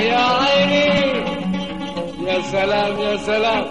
يا عيني يا سلام يا سلام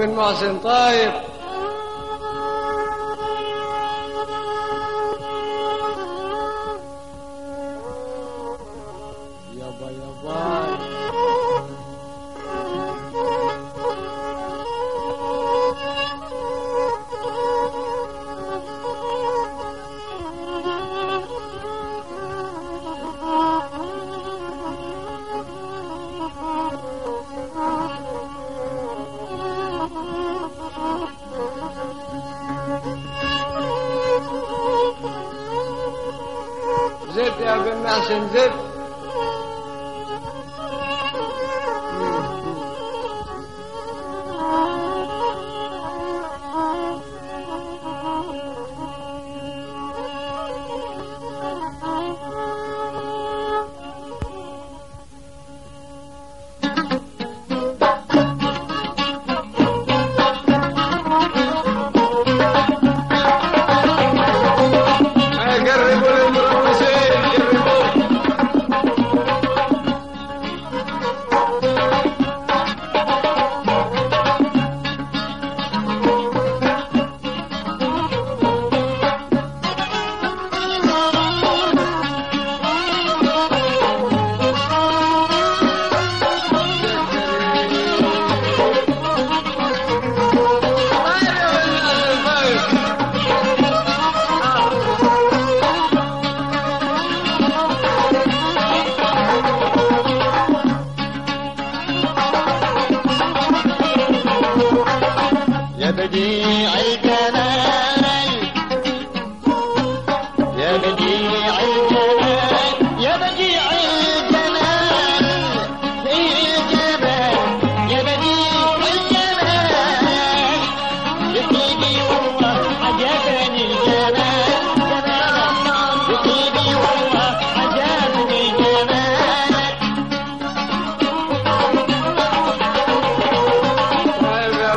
يا ابن محسن طيب. Passengers يا بديع الجمال يا بديع الجمال يا بديع الجمال الجمال يا بديع الجمال يا سيدي والله عجبني الجمال جمالك يا سيدي والله عجبني جمالك طيب يا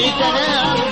ويتنام